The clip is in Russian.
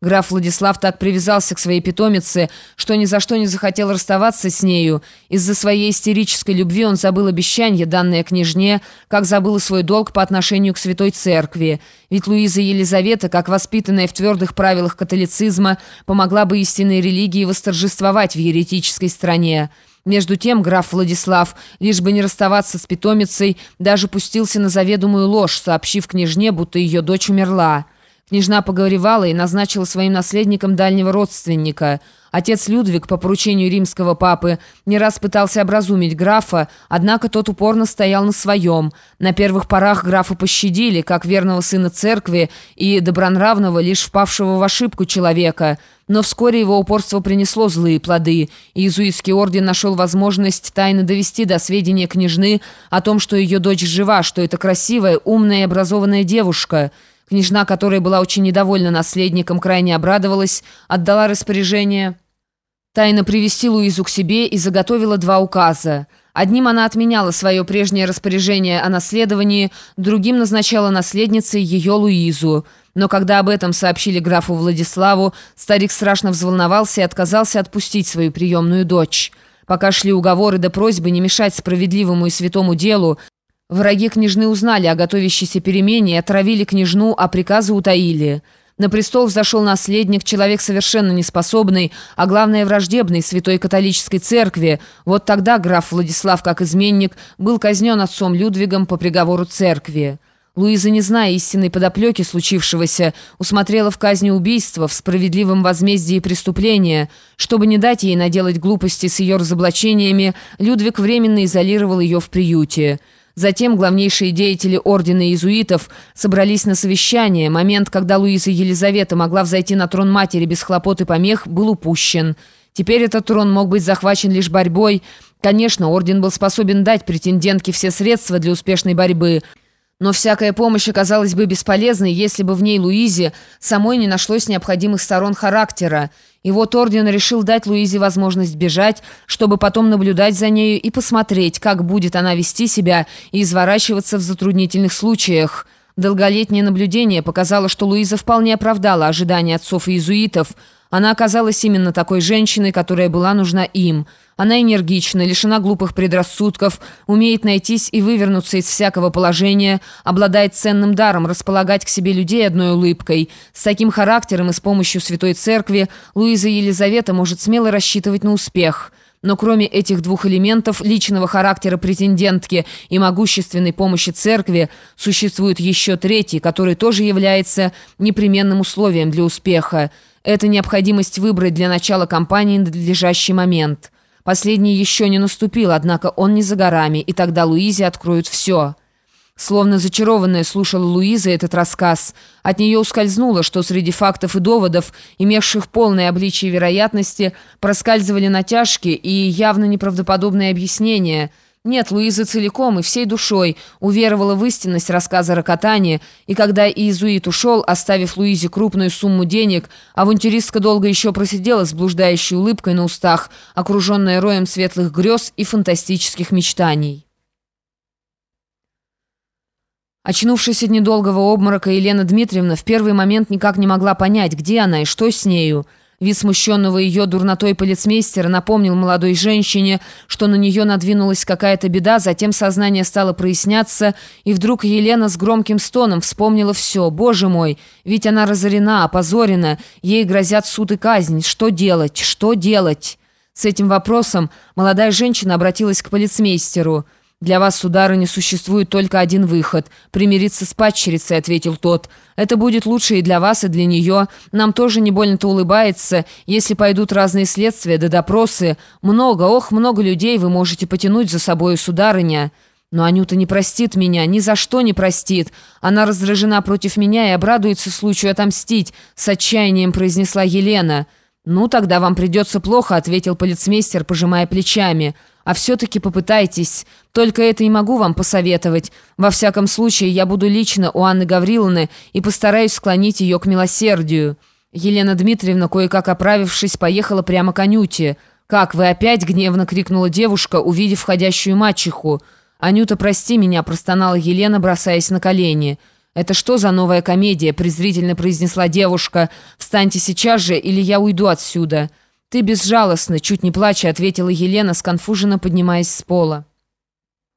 Граф Владислав так привязался к своей питомице, что ни за что не захотел расставаться с нею. Из-за своей истерической любви он забыл обещание, данное княжне, как забыл и свой долг по отношению к Святой Церкви. Ведь Луиза Елизавета, как воспитанная в твердых правилах католицизма, помогла бы истинной религии восторжествовать в еретической стране. Между тем граф Владислав, лишь бы не расставаться с питомицей, даже пустился на заведомую ложь, сообщив княжне, будто ее дочь умерла. Княжна поговоривала и назначила своим наследником дальнего родственника. Отец Людвиг по поручению римского папы не раз пытался образумить графа, однако тот упорно стоял на своем. На первых порах графа пощадили, как верного сына церкви и добронравного, лишь впавшего в ошибку человека. Но вскоре его упорство принесло злые плоды, и иезуитский орден нашел возможность тайно довести до сведения княжны о том, что ее дочь жива, что это красивая, умная и образованная девушка – Княжна, которая была очень недовольна наследником, крайне обрадовалась, отдала распоряжение тайно привести Луизу к себе и заготовила два указа. Одним она отменяла свое прежнее распоряжение о наследовании, другим назначала наследницей ее Луизу. Но когда об этом сообщили графу Владиславу, старик страшно взволновался и отказался отпустить свою приемную дочь. Пока шли уговоры до просьбы не мешать справедливому и святому делу, Враги княжны узнали о готовящейся перемене и отравили княжну, а приказы утаили. На престол взошел наследник, человек совершенно неспособный, а главное враждебный святой католической церкви. Вот тогда граф Владислав, как изменник, был казнен отцом Людвигом по приговору церкви. Луиза, не зная истинной подоплеки случившегося, усмотрела в казни убийства, в справедливом возмездии преступления. Чтобы не дать ей наделать глупости с ее разоблачениями, Людвиг временно изолировал ее в приюте. Затем главнейшие деятели ордена иезуитов собрались на совещание. Момент, когда Луиза Елизавета могла взойти на трон матери без хлопот и помех, был упущен. Теперь этот трон мог быть захвачен лишь борьбой. Конечно, орден был способен дать претендентке все средства для успешной борьбы – но всякая помощь оказалась бы бесполезной, если бы в ней Луизе самой не нашлось необходимых сторон характера. И вот орден решил дать Луизе возможность бежать, чтобы потом наблюдать за нею и посмотреть, как будет она вести себя и изворачиваться в затруднительных случаях. Долголетнее наблюдение показало, что Луиза вполне оправдала ожидания отцов и иезуитов – она оказалась именно такой женщиной, которая была нужна им. Она энергична, лишена глупых предрассудков, умеет найтись и вывернуться из всякого положения, обладает ценным даром располагать к себе людей одной улыбкой. С таким характером и с помощью Святой Церкви Луиза Елизавета может смело рассчитывать на успех. Но кроме этих двух элементов личного характера претендентки и могущественной помощи церкви, существует еще третий, который тоже является непременным условием для успеха – это необходимость выбрать для начала кампании надлежащий момент. Последний еще не наступил, однако он не за горами, и тогда Луизе откроют все. Словно зачарованная слушала Луиза этот рассказ. От нее ускользнуло, что среди фактов и доводов, имевших полное обличие вероятности, проскальзывали натяжки и явно неправдоподобные объяснения – нет, Луиза целиком и всей душой уверовала в истинность рассказа Рокотани, и когда иезуит ушел, оставив Луизе крупную сумму денег, авантюристка долго еще просидела с блуждающей улыбкой на устах, окруженная роем светлых грез и фантастических мечтаний. Очнувшись от недолгого обморока, Елена Дмитриевна в первый момент никак не могла понять, где она и что с нею – Вид смущенного ее дурнотой полицмейстера напомнил молодой женщине, что на нее надвинулась какая-то беда, затем сознание стало проясняться, и вдруг Елена с громким стоном вспомнила все. «Боже мой, ведь она разорена, опозорена, ей грозят суд и казнь. Что делать? Что делать?» С этим вопросом молодая женщина обратилась к полицмейстеру – «Для вас, сударыня, существует только один выход — примириться с падчерицей», — ответил тот. «Это будет лучше и для вас, и для нее. Нам тоже не больно-то улыбается. Если пойдут разные следствия да допросы, много, ох, много людей вы можете потянуть за собой, сударыня». Но Анюта не простит меня, ни за что не простит. Она раздражена против меня и обрадуется случаю отомстить», — с отчаянием произнесла Елена. «Ну, тогда вам придется плохо», — ответил полицмейстер, пожимая плечами. А все-таки попытайтесь. Только это и могу вам посоветовать. Во всяком случае, я буду лично у Анны Гавриловны и постараюсь склонить ее к милосердию». Елена Дмитриевна, кое-как оправившись, поехала прямо к Анюте. «Как, вы опять?» — гневно крикнула девушка, увидев входящую мачеху. «Анюта, прости меня», — простонала Елена, бросаясь на колени. «Это что за новая комедия?» — презрительно произнесла девушка. «Встаньте сейчас же, или я уйду отсюда». «Ты безжалостна», — чуть не плача ответила Елена, сконфуженно поднимаясь с пола.